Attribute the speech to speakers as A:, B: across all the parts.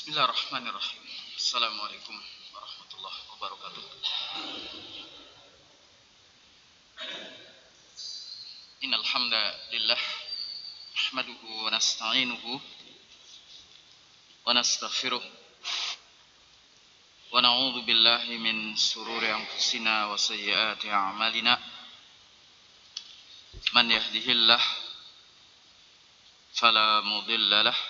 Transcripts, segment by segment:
A: Bismillahirrahmanirrahim. Assalamualaikum warahmatullahi wabarakatuh. Innal hamdalillah nahmaduhu wa nasta'inuhu wa nastaghfiruh wa na'udzu billahi min sururi anfusina wa sayyiati a'malina. Man yahdihillah fala mudilla lahu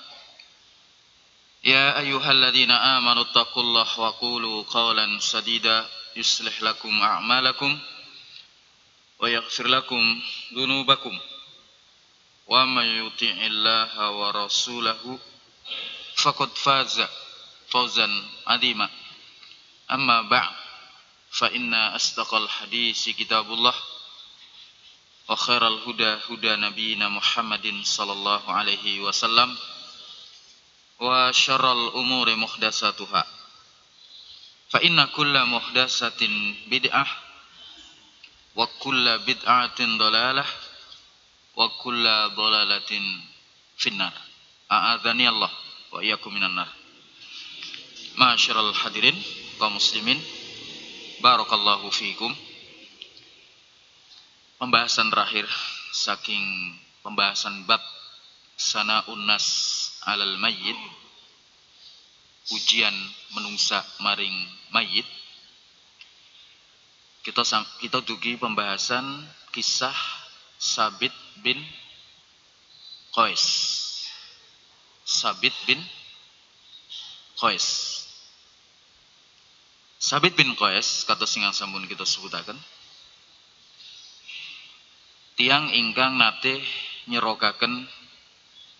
A: يا أيها الذين آمنوا اتقوا الله وقولوا قولا سديدا يصلح لكم أعمالكم ويغفر لكم ذنوبكم ومن يطع الله ورسوله فقد فاز فوزا عظيما أما بعد فإن أصدق الحديث كتاب الله وخير الهدى هدى نبينا محمد صلى الله عليه وسلم wa syarral umuri muhdasatuha fa inna kulla muhdasatin bid'ah wa kulla bid'atin dalalah wa kulla dalalatin finnar. A'adzani Allah wa iyyakum minan nar. Ma'asyiral hadirin kaum muslimin barakallahu fiikum pembahasan terakhir saking pembahasan bab sana'un nas alal mayyit ujian menungsa maring mayit kita kita dugi pembahasan kisah Sabit bin Qais. Sabit bin Qais. Sabit bin Qais kata singang sambun kita sebutakan tiang ingkang nate nyerokaken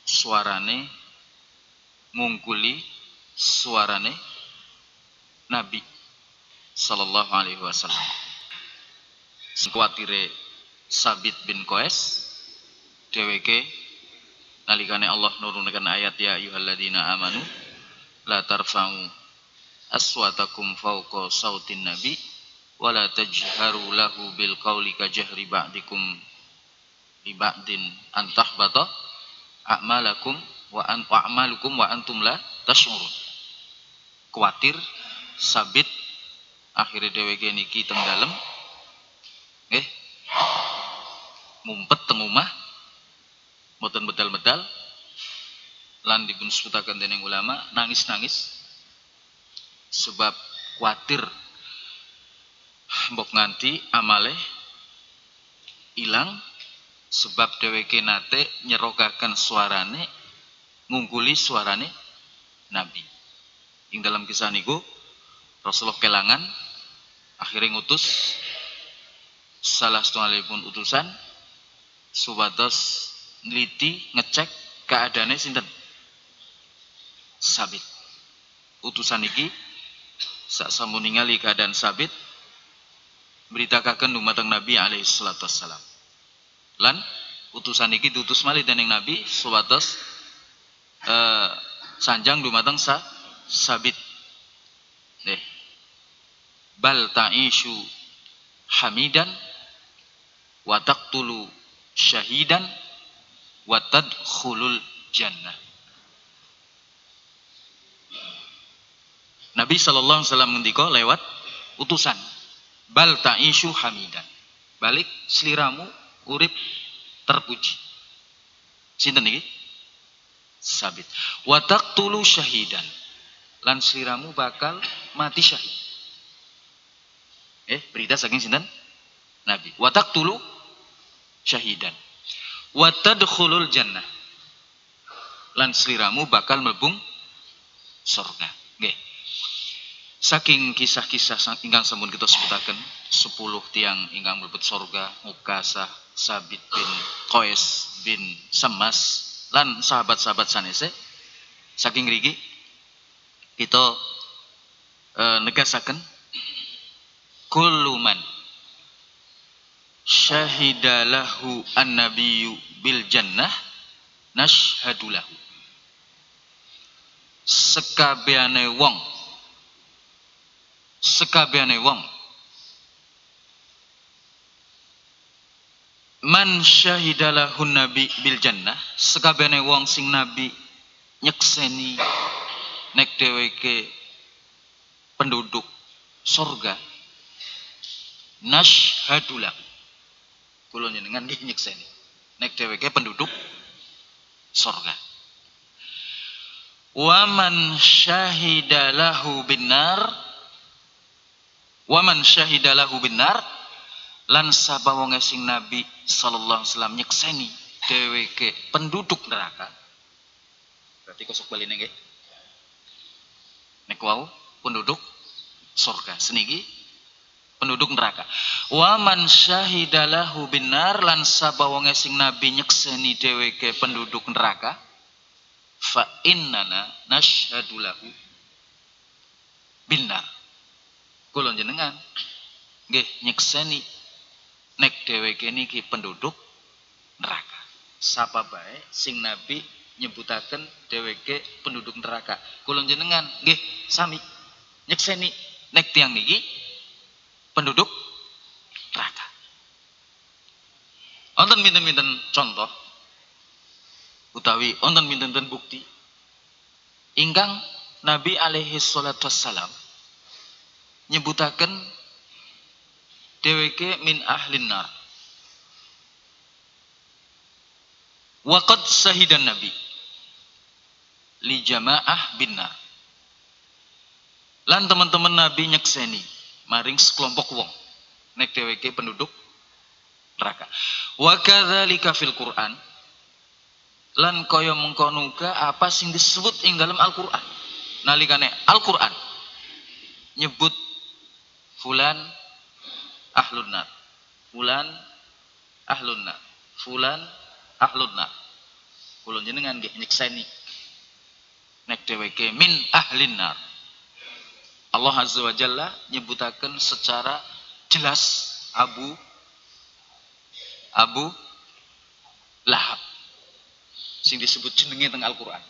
A: suarane ngungkuli suarane Nabi sallallahu alaihi wasallam. Sekuatire Sabit bin Qais dheweke nalikane Allah nurunaken ayat ya ayyuhalladzina amanu la tarfa'u aswatakum fawqa sautin nabi wala tajharu lahu bil qawli ka jahri ba'dikum li ba'din a'malakum wa an a'malukum wa antum la tashurun. Kuatir sabit akhirnya dheweke niki teng dalem. Nggih. Mumpet teng omah. Mboten bedal-bedal lan dipun sebutaken dening ulama nangis-nangis. Sebab kuatir mbok nganti amale ilang. Sebab dheweke nate nyerogaken suarane ngungkuli suarane Nabi. Ing dalam kisah niku Rasulullah kelangan akhirnya ngutus salah pun utusan subados neliti ngecek keadaannya sinten? Sabit. Utusan iki sak ningali keadaan sabit beritakaken dumateng Nabi alaihi salatu wassalam. Lan utusan iki diutus malih dening Nabi subados eh, sanjang dumateng sa sabit. Deh bal ta'ishu hamidan wa taqtulu syahidan wa tadkhulul jannah. Nabi sallallahu alaihi wasallam ngendika lewat utusan. Bal ta'ishu hamidan. Balik seliramu urip terpuji. Sinten iki sabit. Watak tulu syahidan. Lan sliramu bakal mati syahid. Eh, berita saking sinten? Nabi. Wa taqtulu syahidan. Wa tadkhulul jannah. Lan sliramu bakal mlebung surga. Nggih. Saking kisah-kisah ingkang sampun kita sebutaken 10 tiang ingkang mlebet surga, Mukasah, Sabit bin Qais bin Semas lan sahabat-sahabat sanese saking rigi kita e, negasaken kulluman syahidalahu an-nabiyyu bil jannah nashhadu lahu. Sekabehane wong sekabehane wong man syahidalahu nabi bil jannah sekabehane wong sing nabi nyekseni nek dheweke penduduk surga nashhadulah kula jenengan nggih nyekseni nek dheweke penduduk surga waman syahidalahu binar waman syahidalahu binar lan sapa wong sing nabi sallallahu alaihi wasallam nyekseni dheweke penduduk neraka? Berarti kosok baline nggih. Nek wau penduduk surga. Seniki penduduk neraka. Waman syahidalahu binar lan sapa wong sing nabi nyekseni dheweke penduduk neraka? Fa innana nashhadu lahu binar kula jenengan nggih nyekseni nek dheweke niki penduduk neraka. Sapa bae sing nabi nyebutaken dheweke penduduk neraka. Kula jenengan nggih sami nyekseni. Nek tiang niki penduduk neraka. Wonten minten-minten contoh utawi wonten minten bukti. Ingkang Nabi alaihi salatu wassalam nyebutaken dheweke min ahlin nar Waqad sahidan Nabi li jamaah binar. Lan teman-teman Nabi nyekseni maring sekelompok wong nek dheweke penduduk neraka. Wa kadzalika fil Qur'an lan kaya mengkono apa sing disebut ing dalam Al-Qur'an. Nalikane Al-Qur'an nyebut fulan ahlun nar. Fulan ahlun nar. Fulan ahlun nar. Jenengan nggih nyekseni nek dheweke min ahlin nar. Allah Azza wa Jalla nyebutaken secara jelas Abu Abu Lahab sing disebut jenenge teng Al-Qur'an.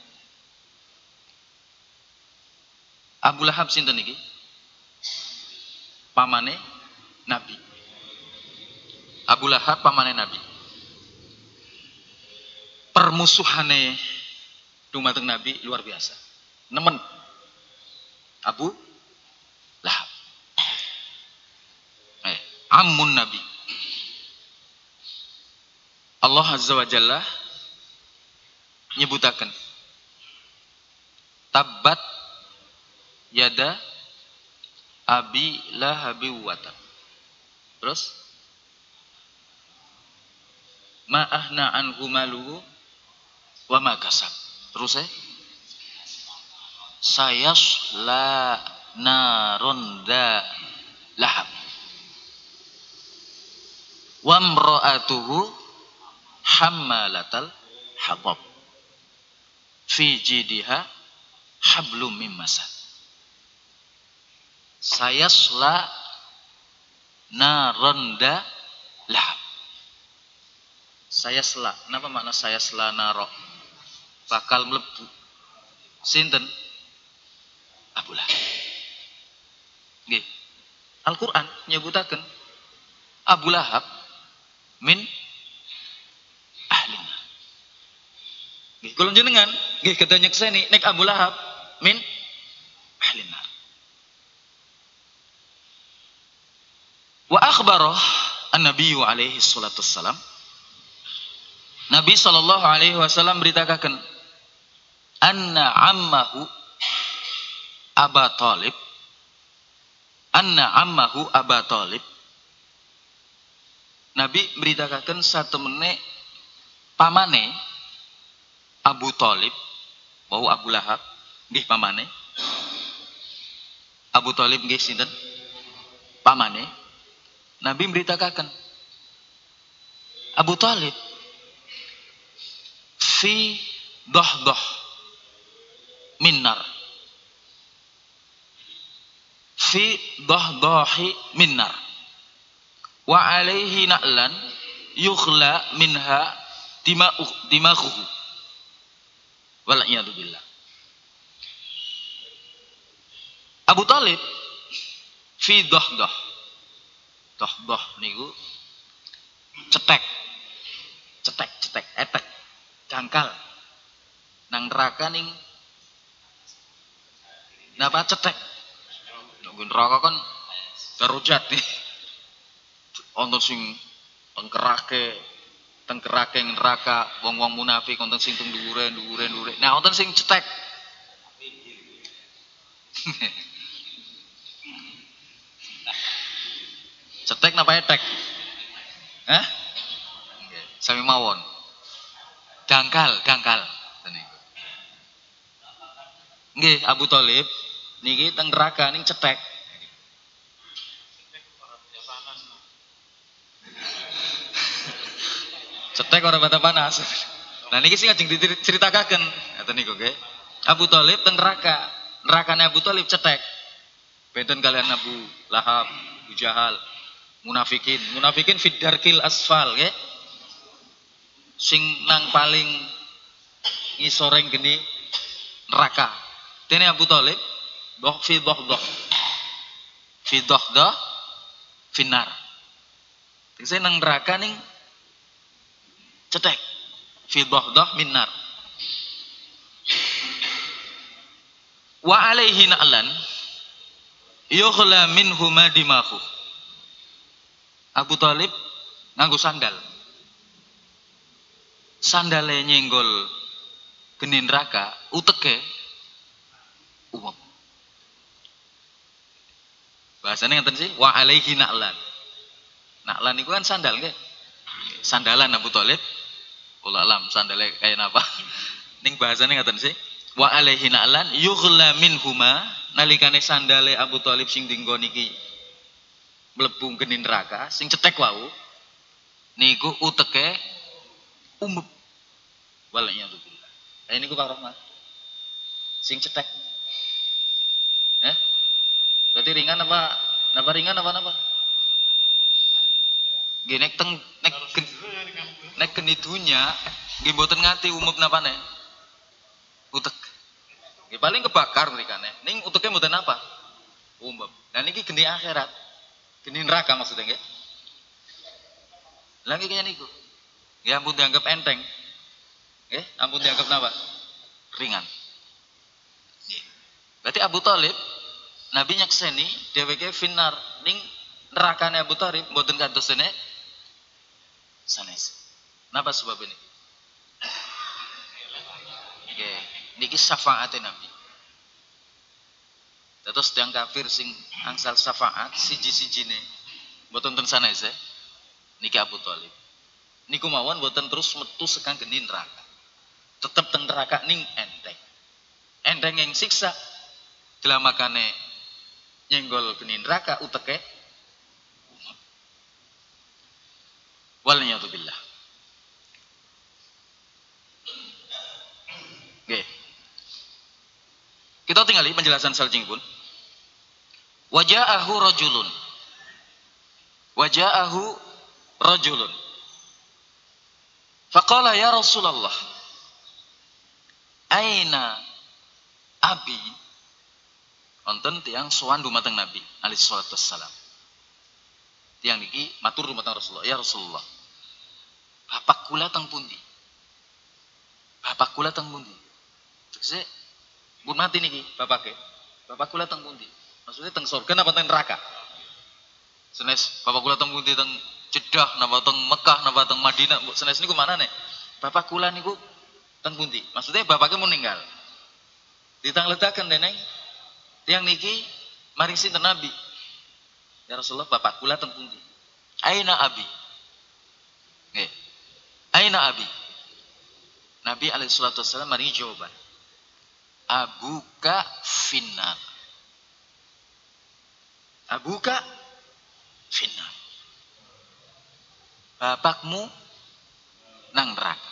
A: Abu Lahab sinten iki? Pamane Nabi. Abu Lahab pamane Nabi. Permusuhane dumateng Nabi luar biasa. Nemen. Abu Lahab. Eh, amun Nabi. Allah Azza wa Jalla nyebutaken tabat yada abi lahabi wata. Terus? Ma ahna anhu maluhu wa ma kasab. Terus saya sayasla narun da lahab. Wa imra'atuhu hammalatal hatab fi jidiha hablum mim masad sayasla naronda lahab saya sela. Kenapa makna saya sela naro bakal melebu sinten? Abu Lahab Al-Qur'an nyebutaken Abu Lahab min ahlina. Nggih kula jenengan nggih kita nyekseni nek Abu Lahab min ahlina wa akhbarah an-nabiy alaihi salatu wassalam Nabi sallallahu alaihi wasallam beritakan anna ammahu Aba Talib. Anna ammahu Aba Talib. Nabi beritakan satu menit pamane Abu Talib. Bahwa Abu Lahab nggih pamane. Abu Talib nggih sinten? Pamane Nabi beritakan Abu Talib fi doh-doh minnar. Fi doh-dohi minnar. Wa alaihi na'lan yukhla minha dimakhuhu wal'iyadu billah. Abu Talib fi doh-doh doh-doh niku cetek. Cetek cetek etek dangkal nang neraka ning napa? Cetek. Nunggu neraka kan darujat nih. Wonten sing tengkerake tengkerake neraka wong-wong munafik wonten sing teng dhuwure dhuwure dhuwure. Nah wonten sing cetek cetek napa etek Hah? Sami mawon. Dangkal, dangkal. Nggih, Abu Thalib niki teng neraka ning cetek. cetek ora bata panas. Nah niki sing ajeng diceritakaken ngoten niku nggih. Abu Thalib teng neraka. Nerakane Abu Thalib cetek. Benten kalian Abu Lahab, Abu Jahal, munafikin. Munafikin fid darkil asfal nggih. Sing nang paling ngisoreng geni neraka. Dene Abu Thalib doh fi doh doh. Fi doh doh finar. Tegese nang neraka ning cetek fi doh minar wa alaihi na'lan yukhla minhu ma dimahu Abu Talib nganggo sandal sandale nyenggol geni neraka uteke umum bahasanya ngeten sih wa alaihi na'lan na'lan itu kan sandal nggih sandalan Abu Talib Kula alam sandale kaya napa. Ning bahasane ngaten sih. Wa alaihi na'lan yughla minhuma nalikane sandale Abu Thalib sing dinggo niki mlebu geni neraka sing cetek wau niku uteke umub. Walanya billah. Eh niku Pak Rahmat. Sing cetek. Eh? Berarti ringan apa? Napa ringan apa napa? Gini teng nek nek keni dunya nggih mboten ngati umum napane utek nggih paling kebakar mrikane ning uteke mboten apa umum dan niki geni akhirat geni neraka maksudnya nggih. Lagi kaya niku. Ya ampun dianggap enteng. Nggih ampun dianggap napa? Ringan. Berarti Abu Talib Nabi nyakseni dheweke finar ning nerakane Abu Talib mboten kantosene sanes. Napa sebab ini? Oke, niki syafaat Nabi. Terus tiang kafir sing angsal syafaat siji-sijine mboten ten sanes niki Abu Thalib. Niku mawon mboten terus metu sekang geni neraka. Tetep teng neraka ning enteng. Enteng yang siksa delamakane nyenggol geni neraka uteke wal billah. Oke. Kita tinggali penjelasan saljing pun. Waja'ahu rajulun. Waja'ahu rajulun. Faqala ya Rasulullah. Aina abi wonten tiang sowan dumateng Nabi alaihi salatu wassalam. Tiang niki matur dumateng Rasulullah, ya Rasulullah. Bapak kula teng pundi? Bapak kula teng pundi? Saya pun mati niki bapak ke. Bapak kula teng pundi? Maksudnya teng surga apa teng neraka? Senes bapak kula teng pundi teng Jeddah napa teng Mekah napa teng Madinah senes niku mana nih? Bapak kula niku teng pundi? Maksudnya bapaknya meninggal. Ditang ledakan deneng tiang niki maring sinten Nabi. Ya Rasulullah, bapak kula teng pundi? Aina abi? Nggih. Aina abi? Nabi alaihi salatu wasallam mari jawaban. Abuka finnar. Abuka finnar. Bapakmu nang neraka.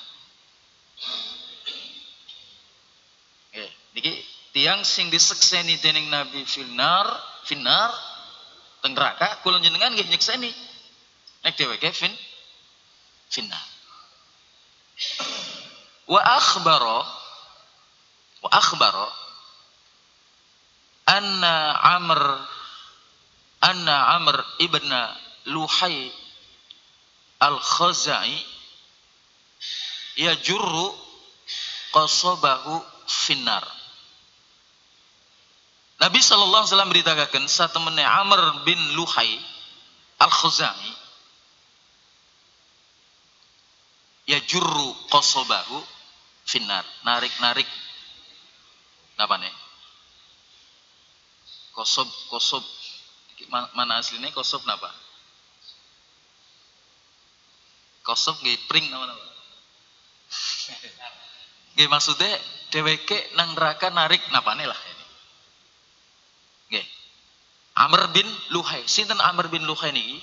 A: Nggih, niki tiang sing disekseni dening Nabi finnar, finnar teng neraka kula jenengan nggih nyekseni. Nek dheweke fin finnar. Wa akhbara wa akhbara anna Amr anna Amr ibn Luhai al-Khazai yajurru qasabahu finnar. Nabi sallallahu alaihi wasallam beritakan saat temannya Amr bin Luhai al-Khazai yajurru qasabahu finnar. Narik-narik. Apa nih? Kosob kosob mana aslinya? Kosob napa? Kosob nggih pring nama napa? Nggih maksudnya dheweke nang neraka narik napane lah ini. Nggih. Amr bin Luhai. Sinten Amr bin Luhai niki?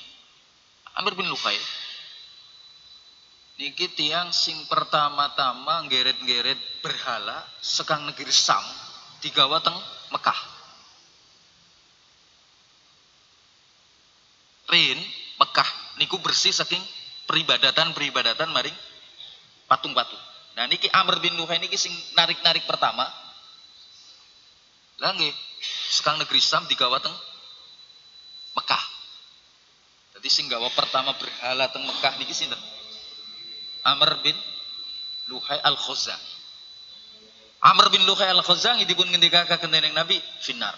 A: Amr bin Luhai. Niki tiang sing pertama-tama ngeret-ngeret berhala sekang negeri Sam digawa teng Mekah. Rin Mekah niku bersih saking peribadatan-peribadatan maring patung-patung. Nah niki Amr bin Luhai niki sing narik-narik pertama. Lah nggih, sekang negeri Sam digawa teng Mekah. Jadi sing gawa pertama berhala teng Mekah niki sinten? Amr bin Luhai Al-Khuzai. Amr bin Luhai Al-Khazangi dipun ngendikaken dening Nabi finar.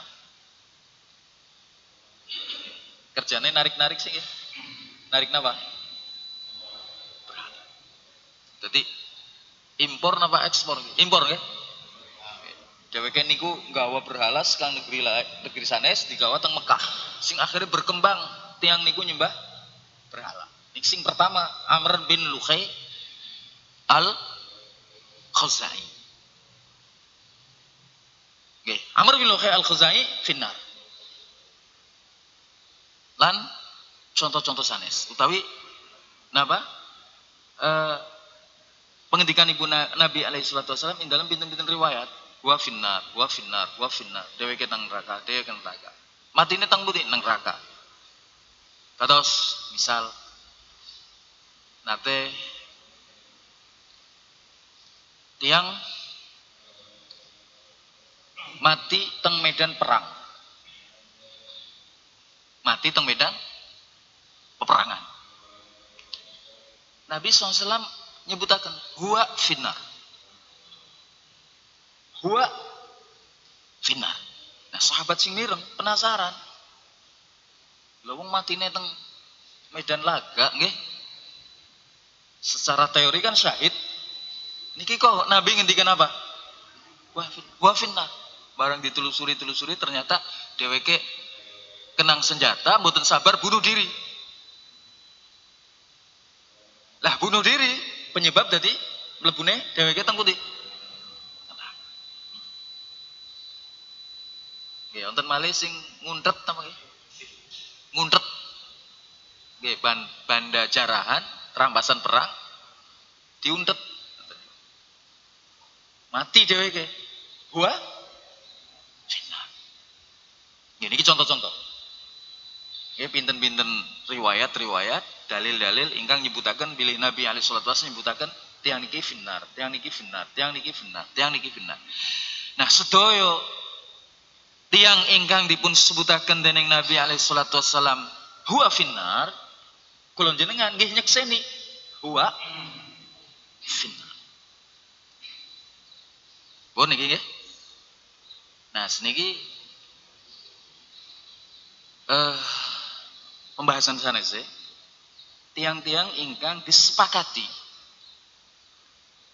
A: Kerjanya narik-narik sih ya. Narik napa? Jadi impor napa ekspor? Impor nggih. Dheweke niku nggawa berhala sekang negeri negeri sanes digawa teng Mekah. Sing akhirnya berkembang tiang niku nyembah berhala. Nik sing pertama Amr bin Luhai Al. Nggih, Amr bin Luhai Al-Khuzai finnar. Lan contoh-contoh sanes utawi napa? Eh pengendikan ibu Nabi alaihi salatu wasallam ing dalam pinten-pinten riwayat wa finnar, wa finnar, wa finnar. Dheweke nang neraka, dheweke nang neraka. Matine tang putih nang neraka. Kados misal nate tiang mati teng medan perang. Mati teng medan peperangan. Nabi SAW nyebutakan huwa finnar. Huwa finnar. Nah sahabat sing mireng penasaran. Lha wong matine teng medan laga nggih. Secara teori kan syahid. Niki kok Nabi ngendikan apa? Wa finnar barang ditelusuri-telusuri ternyata dheweke kenang senjata mboten sabar bunuh diri. Lah bunuh diri penyebab dari mlebune dheweke teng pundi? Nggih, wonten malih sing nguntret apa nggih? Nguntret. Nggih, banda jarahan, rampasan perang diuntet. Mati dheweke. Gua ini contoh-contoh. Ya pinten-pinten riwayat-riwayat, dalil-dalil ingkang nyebutaken bilih Nabi alaihi salatu wasallam nyebutaken tiang niki finnar, tiang niki finnar, tiang niki finnar, tiang niki finnar. Nah, sedoyo tiang ingkang dipun sebutaken dening Nabi alaihi salatu wasallam huwa finnar, kula jenengan nggih nyekseni huwa finnar. Bon niki nggih. Nah, seniki uh, pembahasan sana sih tiang-tiang ingkang disepakati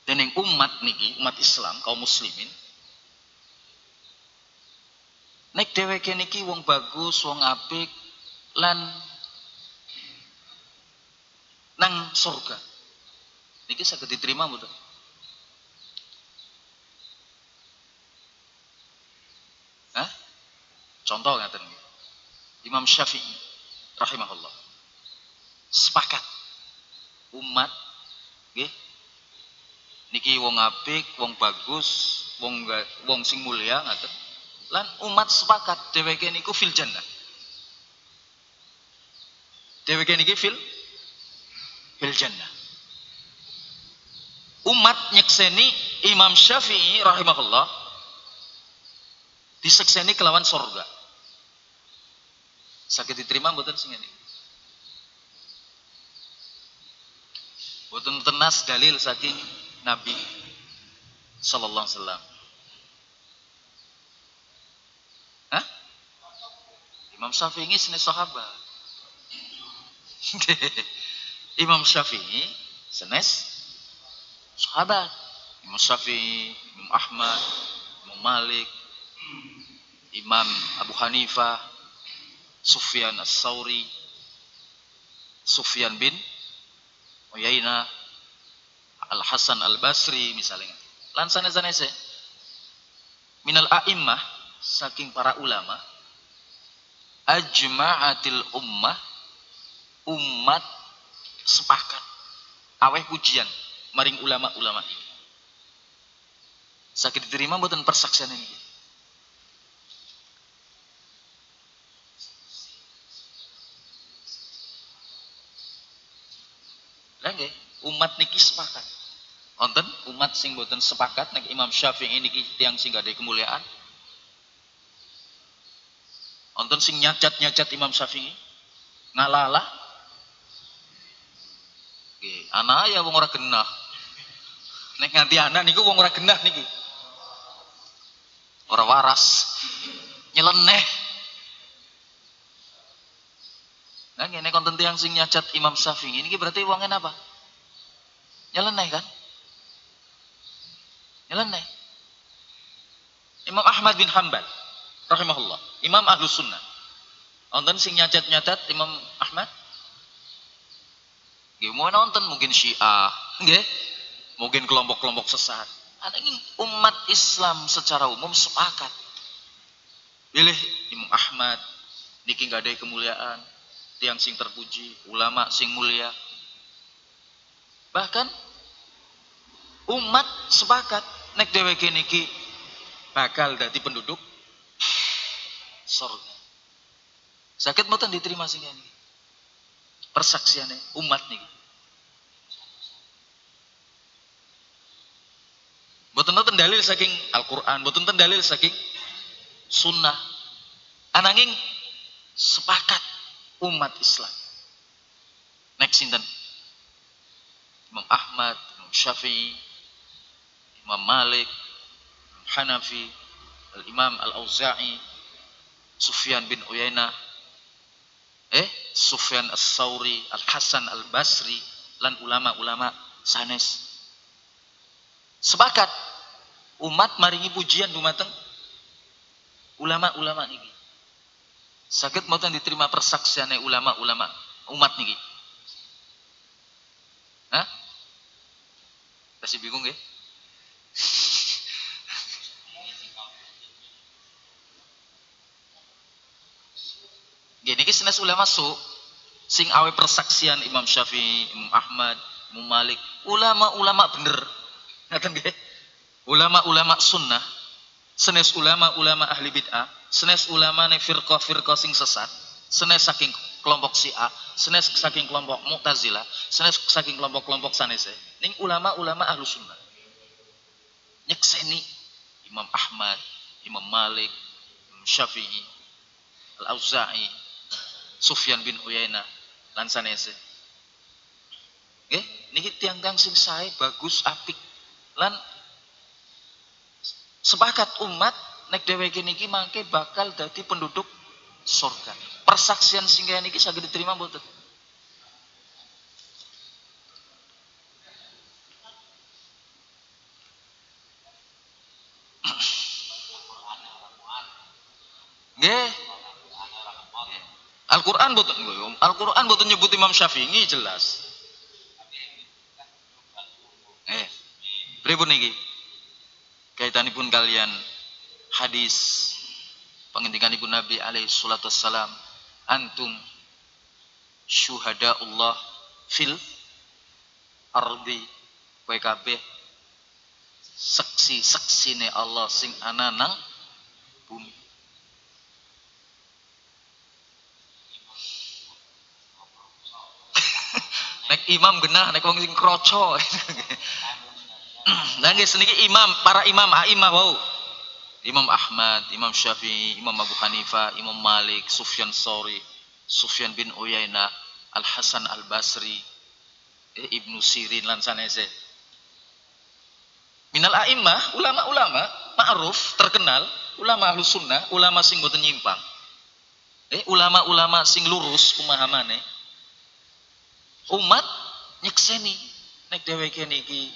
A: dan yang umat niki umat Islam kaum muslimin nek dheweke niki wong bagus wong apik lan nang surga. Niki saged diterima mboten? Hah? Contoh ngaten Imam Syafi'i rahimahullah. Sepakat umat nggih niki wong apik, wong bagus, wong wong sing mulia ngaten. Lan umat sepakat dheweke niku fil jannah. Dheweke niki fil fil jannah. Umat nyekseni Imam Syafi'i rahimahullah disekseni kelawan surga. Sakit diterima mboten sing ini. Mboten tenas dalil saking Nabi sallallahu alaihi wasallam. Hah? Imam Syafi'i ini sahabat. Imam Syafi'i senes sahabat. Imam Syafi'i, Imam Ahmad, Imam Malik, Imam Abu Hanifah, Sufyan As-Sauri, Sufyan bin Uyainah, Al Hasan Al Basri misalnya. Lan sanes-sanese minal a'immah saking para ulama ajma'atil ummah umat sepakat aweh pujian maring ulama-ulama ini. Sakit diterima mboten persaksian ini. Lagi umat niki sepakat. Wonten umat sing boten sepakat nek Imam Syafi'i niki tiang sing gak ada kemuliaan. Wonten sing nyacat-nyacat Imam Syafi'i ngalalah. Nggih, anak ya wong ora genah. Nek nganti anak niku wong ora genah niki. Ora waras. Nyeleneh. Nah, ini konten tiang sing nyacat Imam Syafi'i ini berarti uangnya apa? Nyeleneh kan? Nyeleneh. Imam Ahmad bin Hanbal rahimahullah, Imam Ahlus Sunnah. Nonton sing nyacat-nyacat Imam Ahmad? Gimana nonton mungkin Syiah, nggih? Mungkin kelompok-kelompok sesat. Ada ini umat Islam secara umum sepakat. Pilih Imam Ahmad, niki gak ada kemuliaan, tiang sing terpuji, ulama sing mulia. Bahkan umat sepakat nek dheweke niki bakal dadi penduduk surga. Sakit mboten diterima sing ini. Persaksiane umat niki. Mboten nonton dalil saking Al-Qur'an, mboten nonton dalil saking sunnah. Ananging sepakat umat Islam. Next sinten? Imam Ahmad, Imam Syafi'i, Imam Malik, Hanafi, Al-Imam Al-Auza'i, Sufyan bin Uyainah, eh Sufyan As-Sauri, Al-Hasan Al-Basri, lan ulama-ulama sanes. Sepakat umat maringi pujian dumateng ulama-ulama niki. Sakit mau diterima persaksiannya ulama-ulama umat niki. Hah? Masih bingung ya? Gini kisah ulama su sing awe persaksian Imam Syafi'i, Imam Ahmad, Imam Malik, ulama-ulama bener. Ngaten nggih? Ulama-ulama sunnah, senes ulama-ulama ahli bid'ah, senes ulama ne firqah-firqah sing sesat, senes saking kelompok Syiah, senes saking kelompok Mu'tazilah, senes saking kelompok-kelompok sanese. Ning ulama-ulama ahlu sunnah. Nyekseni Imam Ahmad, Imam Malik, Imam Syafi'i, Al-Auza'i, Sufyan bin Uyainah, lan sanese. Nggih, niki tiang-tiang sing sae bagus apik lan sepakat umat nek dheweke niki mangke bakal dadi penduduk surga. Persaksian sing niki saged diterima mboten? Nggih. Al-Qur'an boten Al-Qur'an boten nyebut Imam Syafi'i jelas. Eh, pripun niki? Kaitanipun kalian hadis pengendikanipun Nabi alaihi salatu wassalam, antum syuhada Allah fil ardi kabeh saksi-saksine Allah sing ana nang bumi. Nek imam genah nek wong sing kroco. Lah nggih seniki imam, para imam aimah wau. Imam Ahmad, Imam Syafi'i, Imam Abu Hanifah, Imam Malik, Sufyan Sori, Sufyan bin Uyainah, Al Hasan Al Basri, eh, Ibnu Sirin lan sanese. Minal a'immah, ulama-ulama ma'ruf, terkenal, ulama ahlus sunnah, ulama sing boten nyimpang. Eh, ulama-ulama sing lurus pemahamane. Umat nyekseni nek dheweke niki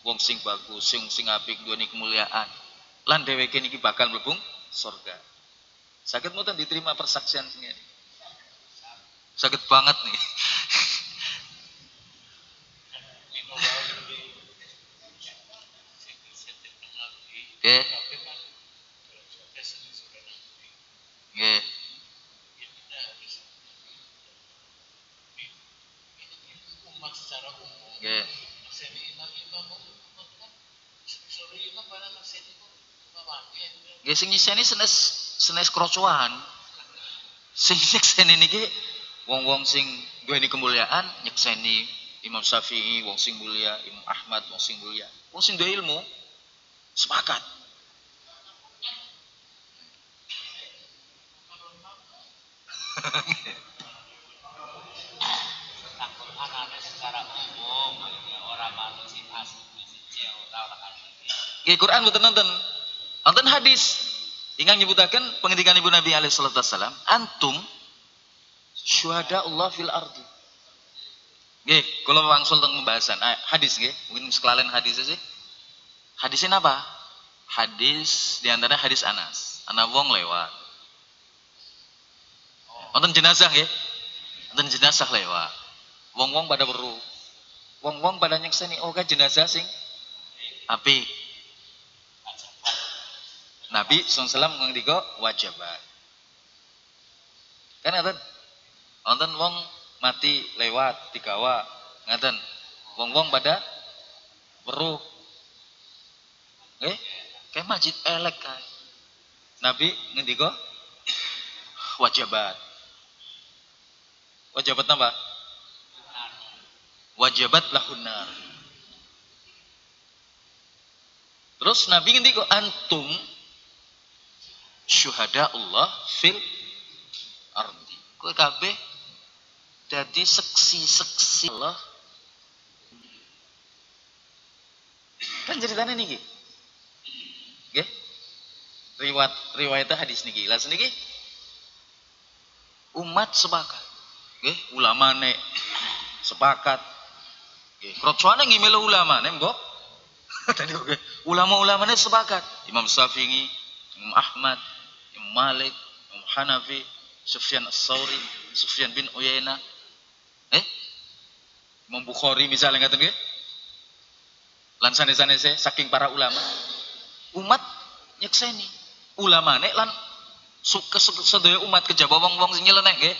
A: wong sing bagus, sing sing apik duweni kemuliaan. Lan dheweke niki bakal mlebu surga. Sakit mboten diterima persaksian ini. Sakit banget nih. Oke. Oke. Oke. Nggih sing nyiseni senes senes krocoan. Sing nyekseni niki wong-wong sing duweni kemuliaan nyekseni Imam Syafi'i, wong sing mulia, Imam Ahmad, wong sing mulia. Wong sing duwe ilmu sepakat. Nggih Quran mboten nonton. Nonton hadis. Ingat nyebutaken pengendikan Ibu Nabi alaihi salatu wasallam, antum syuhada Allah fil ardi. Nggih, kalau langsung tentang pembahasan ah, hadis nggih, mungkin sekalian hadis sih. Hadisnya apa? Hadis di antara hadis Anas. Anak wong lewat. Nonton jenazah nggih. Nonton jenazah lewat. Wong-wong pada beru. Wong-wong pada nyekseni, oh kan jenazah sing api. Nabi SAW ngendika wajabat. Kan ngaten? Wonten wong mati lewat digawa ngaten. Wong-wong pada weruh. Eh, kayak masjid elek kan. Nabi ngendika wajabat. Wajabat apa? Wajabat lahunar. Terus Nabi ngendika antum syuhada Allah fil ardi. Kowe kabeh dadi seksi-seksi Allah. Kan ceritanya niki. Nggih. Riwayat riwayat hadis niki. Lah niki umat sepakat. Nggih, ulama nek sepakat. Nggih, krocoane ulama nek mbok. Tadi oke. Ulama-ulama nek sepakat. Imam Syafi'i, Imam Ahmad, Malik, Imam Hanafi, Sufyan As-Sauri, Sufyan bin Uyainah. Eh? Imam Bukhari misalnya ngaten nggih. Lan sanes-sanese saking para ulama. Umat nyekseni. Ulama nek lan suka sedaya umat kejaba wong-wong sing nyeleneh nggih.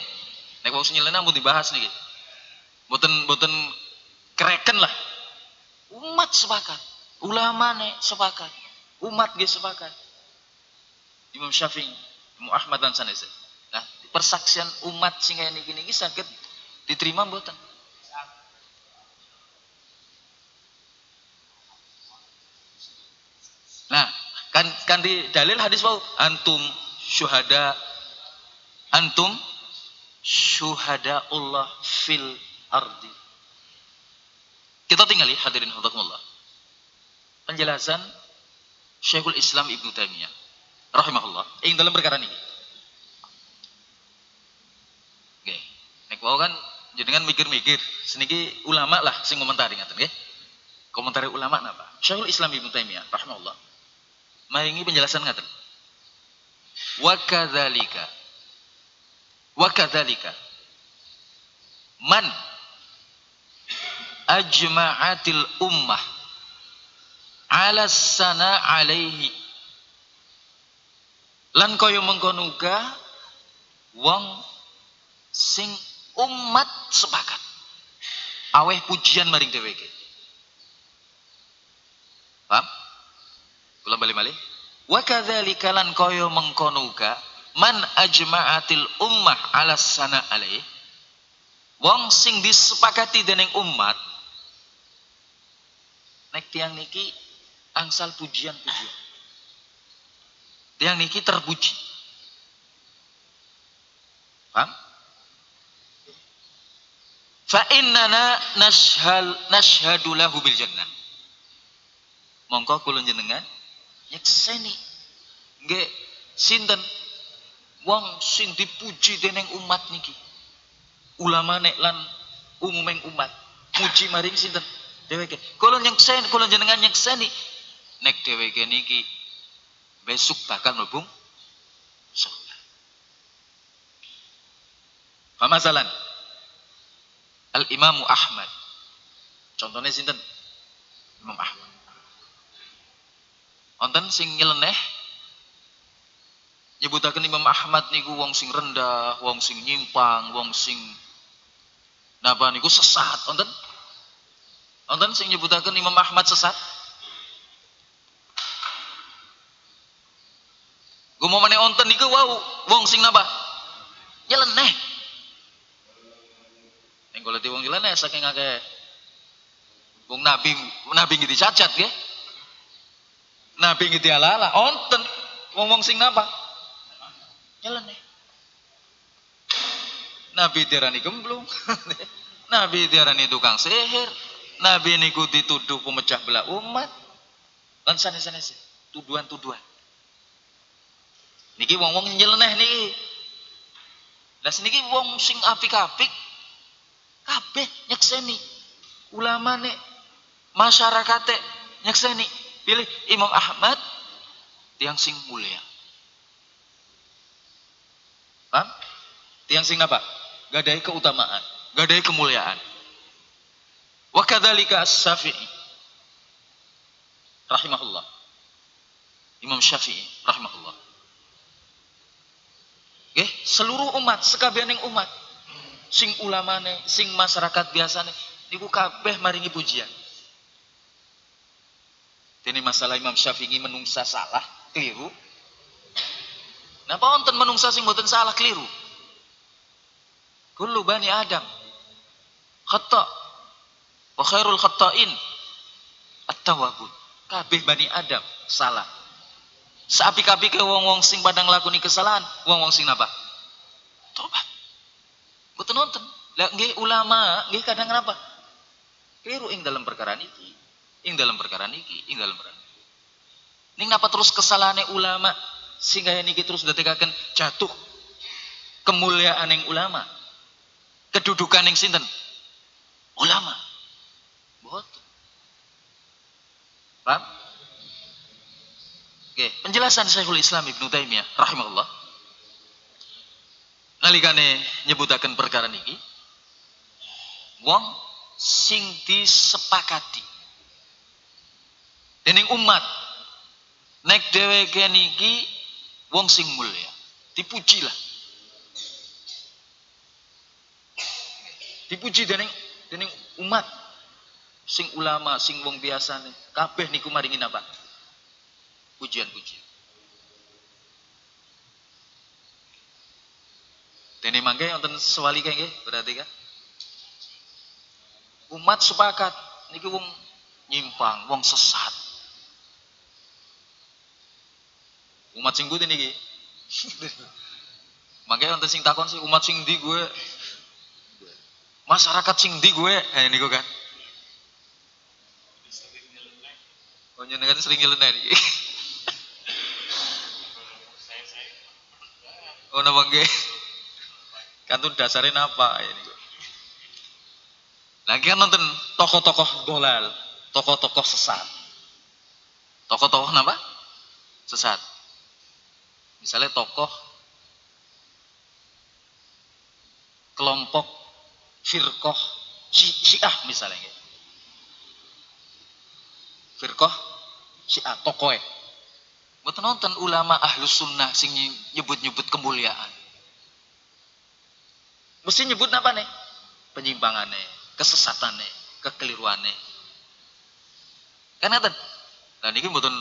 A: Nek wong sing nyeleneh mau dibahas niki. Mboten mboten kereken lah. Umat sepakat. Ulama nek sepakat. Umat nggih sepakat. Imam Syafi'i, Imam Ahmad dan sanese. Nah, persaksian umat sing kaya niki niki saged diterima mboten? Nah, kan kan di dalil hadis wau antum syuhada antum syuhada Allah fil ardi. Kita tinggali hadirin hadakumullah. Penjelasan Syekhul Islam Ibnu Taimiyah rahimahullah ing dalam perkara ini. Oke, nek wau kan jenengan mikir-mikir, seniki ulama lah sing komentari ngaten nggih. Komentari ulama napa? Syekhul Islam Ibnu Taimiyah rahimahullah. Maringi penjelasan ngaten. Wa kadzalika Wa kadzalika man ajma'atil ummah ala sana alaihi lan kaya mengkonuga wong sing umat sepakat. Aweh pujian maring dheweke paham? Kula bali malih wa kadzalika lan kaya mengkonuga man ajma'atil ummah ala sana alaihi wong sing disepakati dening umat nek tiang niki angsal pujian-pujian. Tiang niki terpuji. Paham? Fa innana nashhal nashhadu lahu bil jannah. Mongko kula jenengan nyekseni nggih sinten wong sing dipuji dening umat niki. Ulama nek lan umumeng umat muji maring sinten? dheweke. Kula nyekseni, kula jenengan nyekseni nek dheweke niki besok bakal mlebu surga. Pamasalan Al Imam Ahmad. Contohnya sinten? Imam Ahmad. Wonten sing nyeleneh nyebutaken Imam Ahmad niku wong sing rendah, wong sing nyimpang, wong sing napa niku sesat, wonten? Wonten sing nyebutaken Imam Ahmad sesat? Gumomane onten niku wau wong sing napa? Nyeleneh. Ning kula wong nyeleneh saking akeh wong nabi nabi nggih dicacat nggih. Nabi nggih dialala onten wong-wong sing napa? Nyeleneh. Nabi diarani gemblung. Nabi diarani tukang sihir. Nabi niku dituduh pemecah belah umat. Lan sanes-sanes tuduhan-tuduhan. Niki wong-wong nyeleneh niki. Lah niki wong sing apik-apik kabeh nyekseni. Ulama nek masyarakat nyekseni. Pilih Imam Ahmad tiang sing mulia. Paham? Tiang sing apa? Gadai keutamaan, gadai kemuliaan. Wa kadzalika As-Syafi'i rahimahullah. Imam Syafi'i rahimahullah. Nggih, seluruh umat, sekabehaning umat sing ulamane, sing masyarakat biasane niku kabeh maringi pujian. Ini masalah Imam Syafi'i menungsa salah, keliru. Napa wonten menungsa sing mboten salah, keliru? Kullu bani Adam khata Wa khairul khata'in at-tawwabun. Kabeh Bani Adam salah. Saapi-api ke wong-wong sing padang lakoni kesalahan, wong-wong sing napa? Tobat. Mboten nonton. Lah nggih ulama nggih kadang napa? Keliru ing dalam perkara niki. Ing dalam perkara niki, ing dalam perkara niki. Ning napa terus kesalahane ulama sehingga niki terus datekaken jatuh kemuliaan yang ulama. Kedudukan yang sinten? Ulama. Boten. Paham? Oke, penjelasan Syekhul Islam Ibnu Taimiyah rahimahullah. Nalikane nyebutaken perkara niki wong sing disepakati dening umat nek dheweke niki wong sing mulia dipujilah dipuji dening dening umat sing ulama, sing wong biasa nih, kabeh niku maringi apa? Pujian-pujian. Dene mangke wonten sewali kengke berarti kan? Umat sepakat niki wong nyimpang, wong sesat. Umat sing putih niki. Makanya wonten sing takon sih umat sing di gue. Masyarakat sing di gue, eh niku kan. Oh nyenengan sering nyeleneh iki. oh napa nggih? Kantun dasarnya apa ini? Lagi kan nonton tokoh-tokoh dolal, tokoh-tokoh sesat. Tokoh-tokoh napa? Sesat. Misalnya tokoh kelompok firqah Syiah misalnya. Firqah Syiah tokoe. Buat nonton ulama ahlus sunnah sing nyebut-nyebut kemuliaan. Mesti nyebut apa nih? Penyimpangannya, kesesatannya, kekeliruannya. Karena tadi, nah ini mboten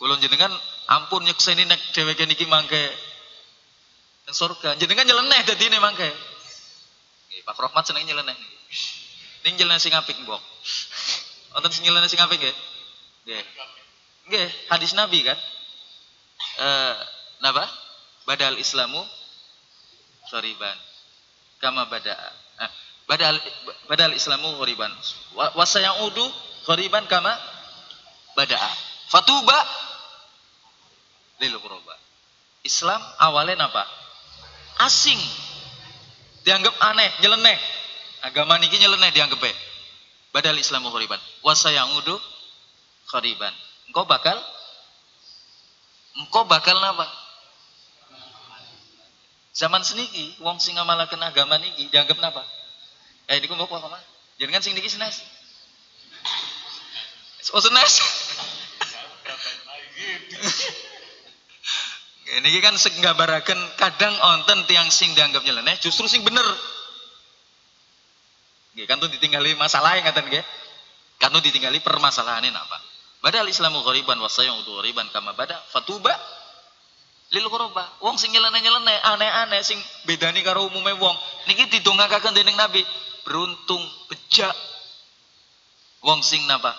A: kulon jenengan ampun nyekseni nek dheweke niki mangke nang surga. Jenengan nyeleneh ini mangke. Nggih, Pak Rahmat seneng nyeleneh niki. Ning nyeleneh sing apik, Mbok. Wonten sing nyeleneh sing apik nggih? Nggih. Nggih, hadis Nabi kan. Eh, napa? Badal Islamu soriban. Kama bada. Eh, badal badal Islamu ghoriban. Wa sayaudu ghoriban kama bada'a. Fatuba lil. Islam awalnya apa? Asing. Dianggap aneh, nyeleneh. Agama niki nyeleneh dianggap. Badal Islamu ghoriban. Wa sayaudu ghoriban engkau bakal engkau bakal napa zaman seniki wong sing ngamalaken agama niki dianggap napa eh niku mbok apa jangan sing niki senes oh senes Ini kan senggambaraken kadang onten tiang sing dianggap nyeleneh justru sing bener. Nggih kan tuh ditinggali masalah yang ngaten nggih. Kan tuh ditinggali permasalahannya apa? Badal Islamu ghariban wa sayudu ghariban kama bada fatuba lil ghuraba. Wong sing nyeleneh-nyeleneh aneh-aneh sing bedani karo umume wong. Niki didongakaken dening Nabi. Beruntung bejak wong sing napa?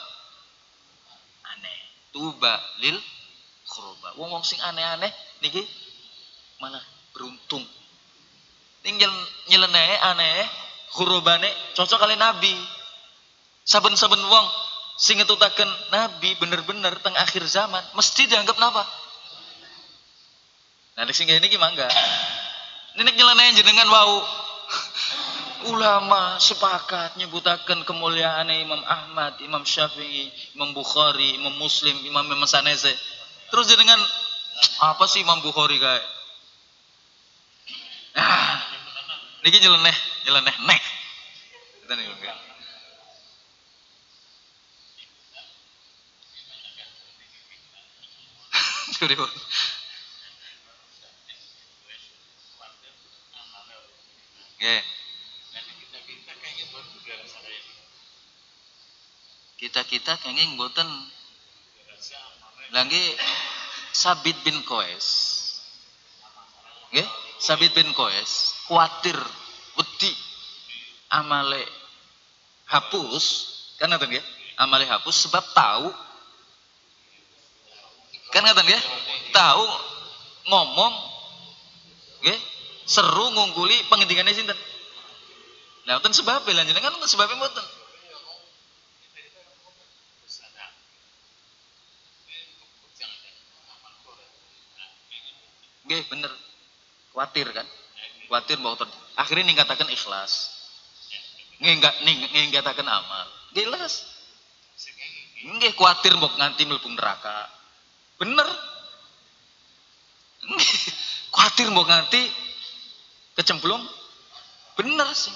A: Aneh. Tuba lil ghuraba. Wong wong sing aneh-aneh niki malah beruntung. Ning nyeleneh aneh ghurabane cocok kali Nabi. Saben-saben wong sing ngetutaken nabi bener-bener teng akhir zaman mesti dianggap napa nah sing ini gimana enggak ini nyelenain jenengan wau ulama sepakat nyebutaken kemuliaan Imam Ahmad, Imam Syafi'i, Imam Bukhari, Imam Muslim, Imam Imam Sanese. Terus jenengan apa sih Imam Bukhari kayak? Ah, niki nyeleneh, nyeleneh neh. Kita nih Pripun? Nggih. Kita-kita kenging mboten lagi Sabit bin Koes. Nggih, Sabit bin Koes kuatir wedi amale hapus kan ngoten nggih? Amale hapus sebab tahu Kan ya? Tahu ngomong nggih seru ngungkuli pengendikane sinten? Lah wonten sebab lan jenengan wonten sebab mboten. Nggih bener. Kuatir kan? Kuatir mau akhirnya ningkatakan ikhlas. Nggak ningkatakan amal. Jelas. Nggih kuatir mbok nganti mlebu neraka. Bener. Khawatir mau nganti kecemplung. Bener sih.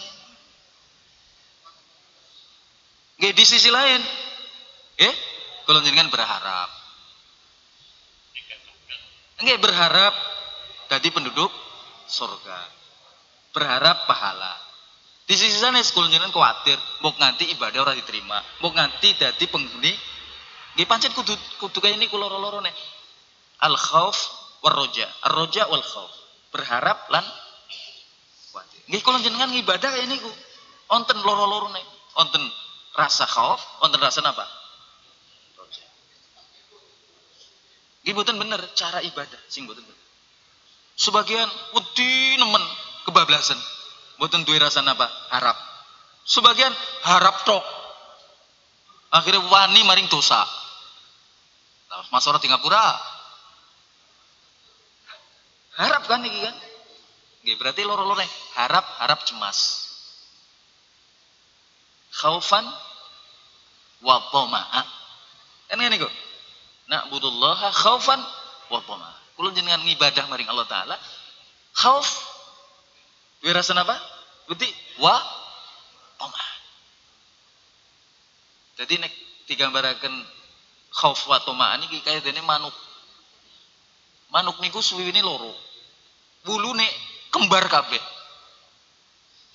A: Gak di sisi lain. Ya, kalau jenengan berharap. Enggak berharap tadi penduduk surga. Berharap pahala. Di sisi sana sekolah jenengan khawatir, mau nganti ibadah orang diterima, mau nganti jadi penghuni Nggih pancen kudu kudu kaya niku loro-loro nih. Al khauf war roja. Ar roja wal khauf. Berharap lan kuatir. Nggih kula jenengan ngibadah kaya niku. Onten loro-loro nih. Onten rasa khauf, onten rasa apa? Roja. Nggih mboten bener cara ibadah sing mboten bener. Sebagian wedi nemen kebablasan. Mboten duwe rasa apa? Harap. Sebagian harap tok. Akhirnya wani maring dosa. Mas ora Singapura. Harap kan iki kan? Nggih, berarti loro-loro harap, harap cemas. Khaufan wa dhama'a. Kan ngene kok. Na'budullaha khaufan wa dhama'a. Kulo jenengan ngibadah maring Allah taala khauf Duwe rasa apa? Beti wa toma. Jadi nek digambaraken khauf wa toma ini kaya dene manuk. Manuk niku suwiwine loro. Wulune kembar kabeh.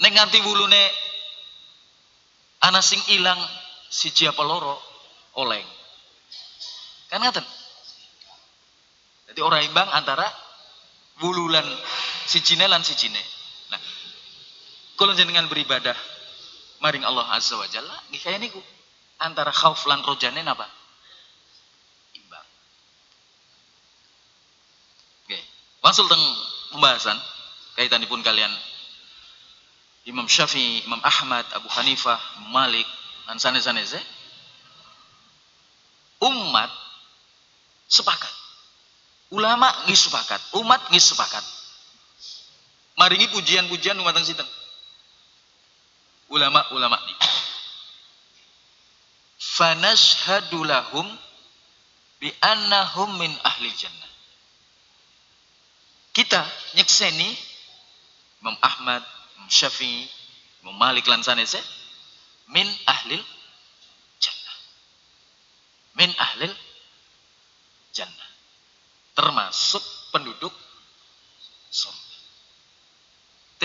A: Nek nganti wulune ana sing ilang siji apa loro oleng. Kan ngaten. Jadi orang imbang antara wululan sijine lan sijine. Nah, kalau jenengan beribadah maring Allah Azza wa Jalla, nggih kaya niku. Antara khauf lan rojane napa? Imbang. Langsung teng pembahasan kaitanipun kalian Imam Syafi'i, Imam Ahmad, Abu Hanifah, Malik, dan sanes-sanese umat sepakat. Ulama nggih sepakat, umat nggih sepakat. Maringi pujian-pujian umat sinten? Ulama-ulama ini. Fanashhadu lahum bi annahum min ahli jannah. Kita nyekseni Imam Ahmad, Imam Syafi'i, Imam Malik lan sanese min ahlil jannah. Min ahlil jannah. Termasuk penduduk surga.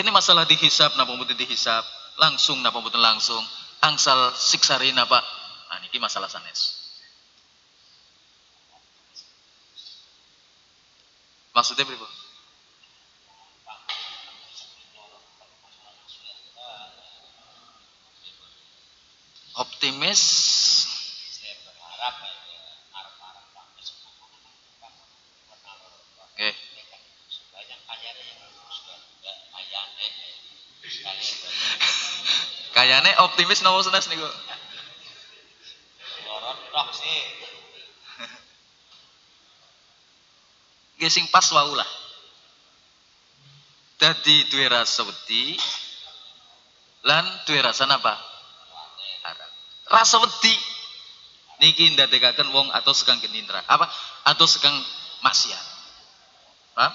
A: Ini masalah dihisap, napa mboten dihisap, langsung napa mboten langsung, angsal siksari napa. Nah ini masalah sanes. Maksudnya berapa? Optimis. Kayane optimis nopo senes niku.
B: Lorot sih.
A: Gesing pas wau lah. Dadi duwe rasa wedi lan duwe rasa napa? Rasa wedi niki ndadekaken wong atau sekang genindra. Apa? Atau sekang maksiat. Paham?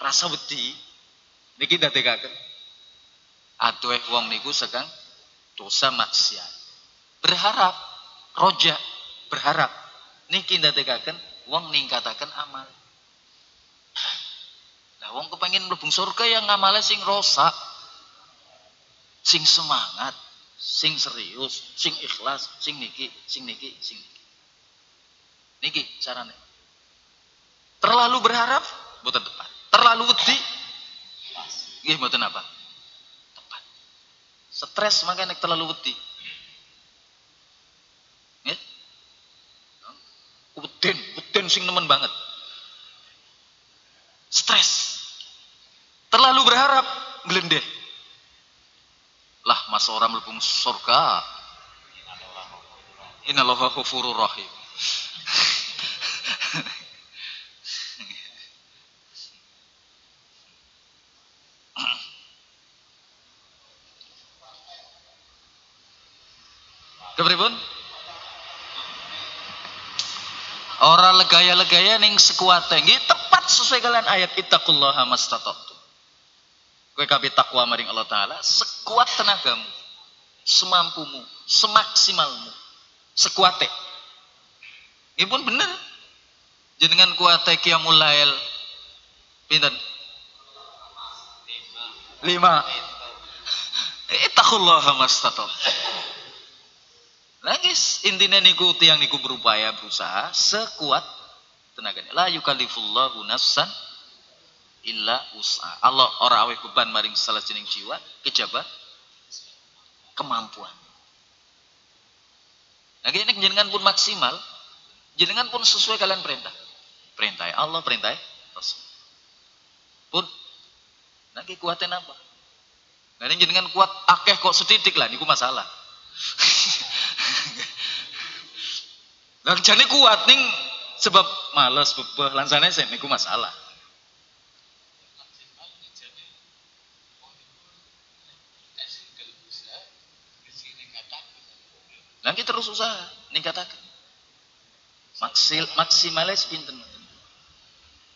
A: Rasa wedi niki ndadekaken atuh wong niku sekang dosa maksiat. Berharap roja berharap niki ndadekaken wong ningkataken amal. Lah wong kepengin mlebu surga yang ngamale sing rosak. Sing semangat, sing serius, sing ikhlas, sing niki, sing niki, sing niki. Niki carane. Terlalu berharap mboten tepat. Terlalu wedi nggih mboten apa? Tepat. Stres makanya terlalu wedi. Nggih. Weden sing nemen banget. Stres. Terlalu berharap gelendeh. Lah mas orang melebung surga. Innallaha ghafurur rahim. Kepripun? Orang legaya-legaya ning sekuat nggih tepat sesuai kalian ayat ittaqullaha mastata'tum. Kowe kabeh takwa maring Allah taala sekuat tenagamu, semampumu, semaksimalmu, sekuate. Nggih pun bener. Jenengan kuate qiyamul lail pinten? Lima. Ittaqullaha mastata'tum. Lagis intinya niku tiang niku berupaya berusaha sekuat tenaganya. La yukallifullahu nafsan illa usaha. Allah ora aweh beban maring salah jeneng jiwa kejaba kemampuan. Lagi ini jenengan pun maksimal, jenengan pun sesuai kalian perintah. Perintah Allah, perintah Rasul. Pun lagi kuatin apa? Nah ini jenengan kuat akeh kok sedidik lah niku masalah. Lah jane kuat ning sebab males bebeh lan sanes niku masalah. Nanti terus usaha ningkatakan. Maksil maksimalis pinten.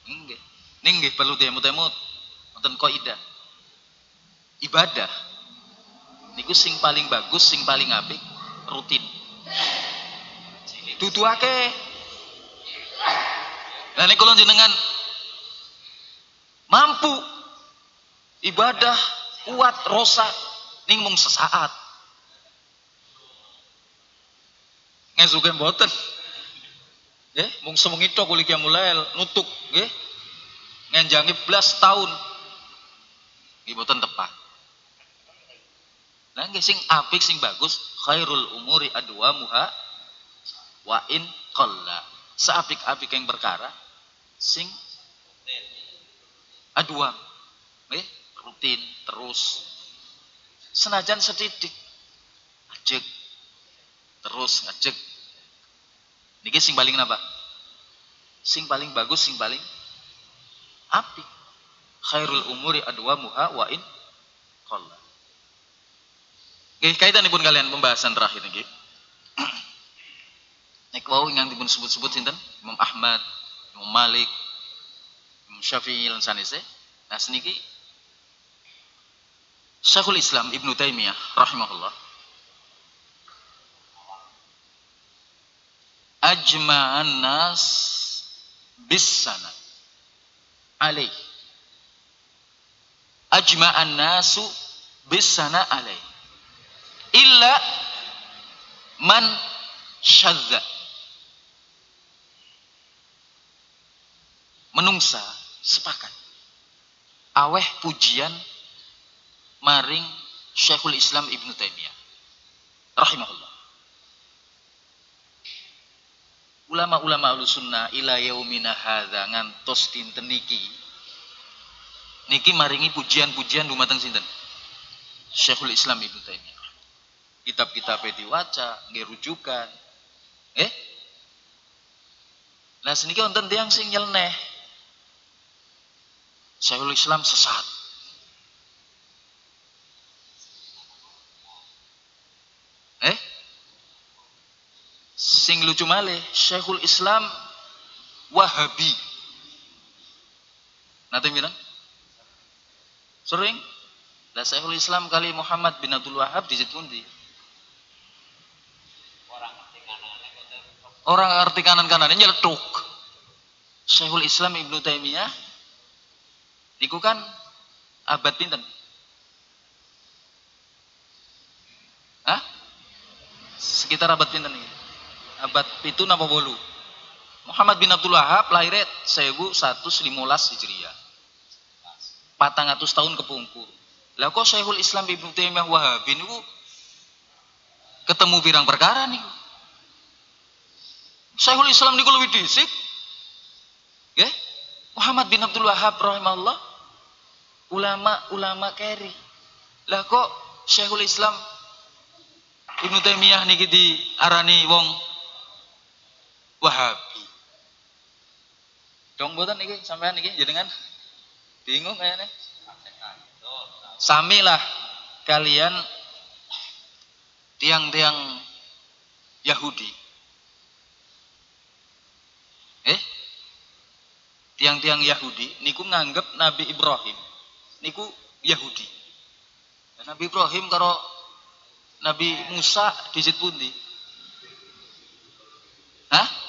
A: Nggih. Nggih perlu diemut-emut wonten kaidah. ibadah niku sing paling bagus sing paling apik rutin tutuake nah niku jenengan mampu ibadah kuat rosa ning mung sesaat ngesuke mboten nggih mung sewengi tok kuli mulai nutuk nggih ngenjangi belas tahun nggih mboten tepat Nah, sing apik sing bagus khairul umuri adwa muha wa in qalla. Seapik-apik yang perkara sing adwa. Eh, rutin terus. Senajan setitik. Ajek. Terus ngajek. Niki sing paling apa? Sing paling bagus, sing paling apik. Khairul umuri adwa muha wa in qalla. Oke, kaitan pun kalian pembahasan terakhir ini. Nek wau yang dipun sebut-sebut sinten? Imam Ahmad, Imam Malik, Imam Syafi'i lan sanese. Nah, seniki Syekhul Islam Ibnu Taimiyah rahimahullah ajma'an nas bis sana alaih. Ajma'an nasu bis sana alaih. Illa man syadza. Menungsa sepakat. Aweh pujian maring Syekhul Islam Ibnu Taimiyah. Rahimahullah ulama-ulama sunnah ila yaumina hadza ngantos dinten niki niki maringi pujian-pujian dumateng sinten Syekhul Islam Ibnu Taimiyah kitab-kitab diwaca, nggih rujukan. Eh? Nah seniki wonten tiyang sing nyeleneh. Syekhul Islam sesat. Eh? Sing lucu malih, Syekhul Islam Wahabi. Nanti bilang? Sering? Lah Syekhul Islam kali Muhammad bin Abdul Wahab di situ Orang arti kanan kanannya nyeletuk. Syekhul Islam Ibnu Taimiyah niku kan abad pinten? Hah? Sekitar abad pinten nih? Abad itu napa bolu? Muhammad bin Abdul Wahab lahir 1115 Hijriah. Patang atus tahun kepungkur. Lah kok Syekhul Islam Ibnu Taimiyah Wahabi niku ketemu pirang perkara nih? Syekhul Islam niku lebih disik. Ya. Muhammad bin Abdul Wahab rahimahullah ulama-ulama keri. Lah kok Syekhul Islam Ibnu Taimiyah niki diarani wong Wahabi. Dong boten niki sampean niki jenengan bingung kayaknya. Samilah kalian tiang-tiang Yahudi Eh? Tiang-tiang Yahudi niku nganggep Nabi Ibrahim niku Yahudi. Nabi Ibrahim karo Nabi Musa di situ? Hah?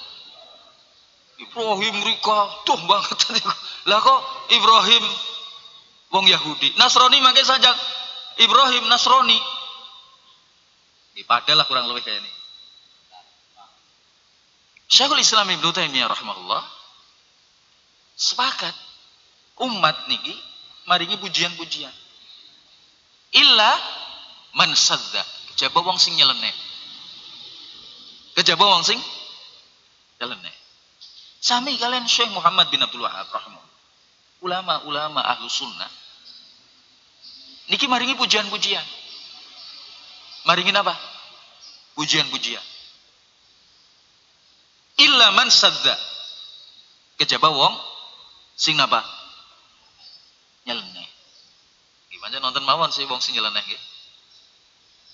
A: Ibrahim rika tuh banget Lah kok Ibrahim wong Yahudi. Nasrani mangke saja Ibrahim Nasrani. Padahal kurang lebih kayak ini. Syekhul Islam Ibnu Taimiyah rahimahullah sepakat umat niki maringi pujian-pujian. Illa man sadda, wong sing nyeleneh. Kejaba wong sing nyeleneh. Sami kalian Syekh Muhammad bin Abdul Wahab. Ulama-ulama ahlu sunnah. Niki maringi pujian-pujian. Maringin apa? Pujian-pujian illa man sadda kejaba wong sing napa nyeleneh gimana nonton mawon sih wong sing nyeleneh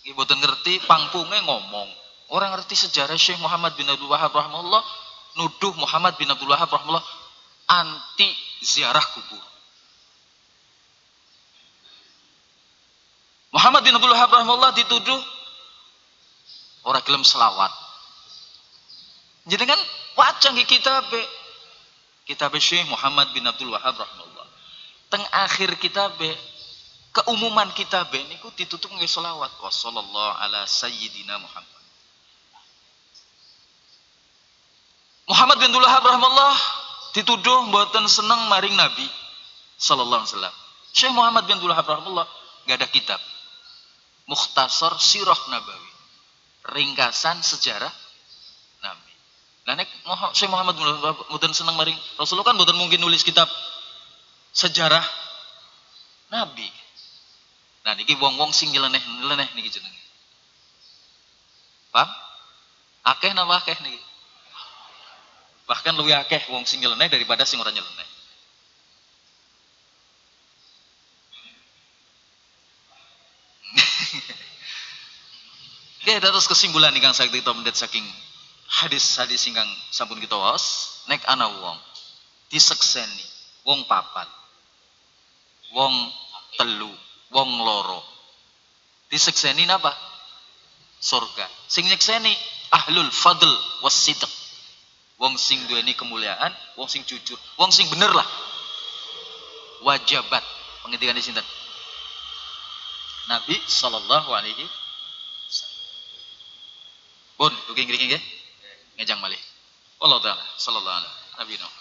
A: Ibu ngerti pangpunge ngomong. Orang ngerti sejarah Syekh Muhammad bin Abdul Wahab rahimahullah nuduh Muhammad bin Abdul Wahab rahimahullah anti ziarah kubur. Muhammad bin Abdul Wahab rahimahullah dituduh orang gelem selawat. Jadi kan wajang di kitab kitab Syekh Muhammad bin Abdul Wahab rahimahullah. Teng akhir kitab keumuman kitab niku ditutup nggih selawat wa sallallahu ala sayyidina Muhammad. Muhammad bin Abdul Wahab rahimahullah dituduh mboten seneng maring Nabi sallallahu alaihi wasallam. Syekh Muhammad bin Abdul Wahab rahimahullah gak ada kitab Mukhtasar Sirah Nabawi. Ringkasan sejarah Nabi. Lah nek Syekh Muhammad mboten seneng maring Rasulullah kan mboten mungkin nulis kitab sejarah Nabi. Nah niki wong-wong sing nyeleneh-nyeleneh niki jenenge. Paham? Akeh napa akeh niki? Bahkan luwih akeh wong sing nyeleneh daripada sing ora nyeleneh. Oke, terus kesimpulan ingkang sakti kita mendet saking hadis-hadis ingkang sampun kita was, nek ana wong disekseni wong papat, wong telu, wong loro. Disekseni napa? Surga. Sing nyekseni ahlul fadl was sidq. Wong sing duweni kemuliaan, wong sing jujur, wong sing bener lah. Wajabat. Pengertian di sini. Nabi sallallahu alaihi Pun, duking gering ya. Ngejang malih. Allah taala sallallahu alaihi wasallam. Nabi Nuh.